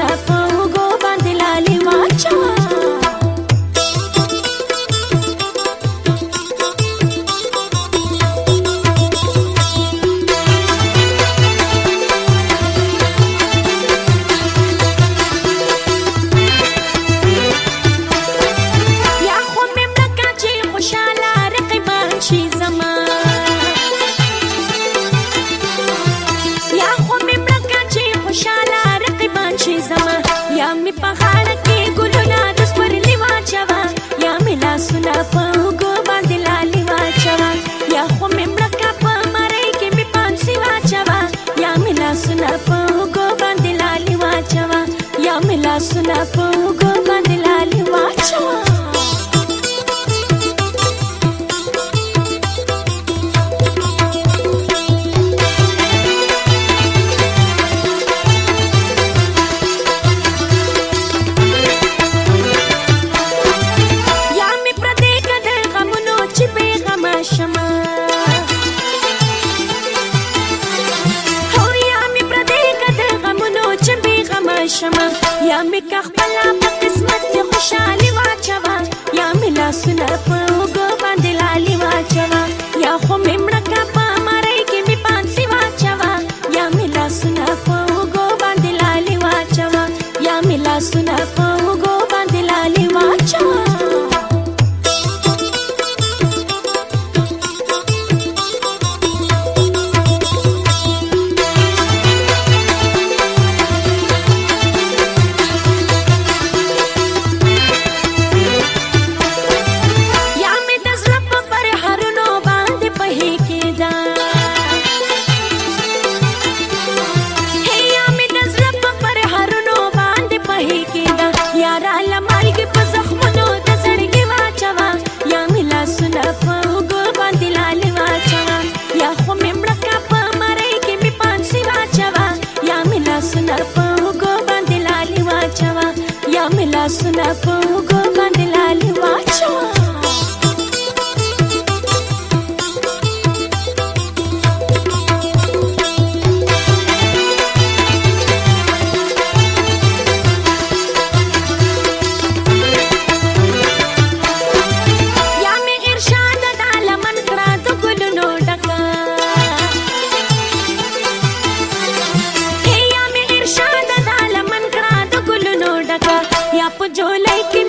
Na pão سپرلی په غاړه سنا په وګو باندې لالي واچوا شمه یا می که خپل په قسمت snap go आप जो लेके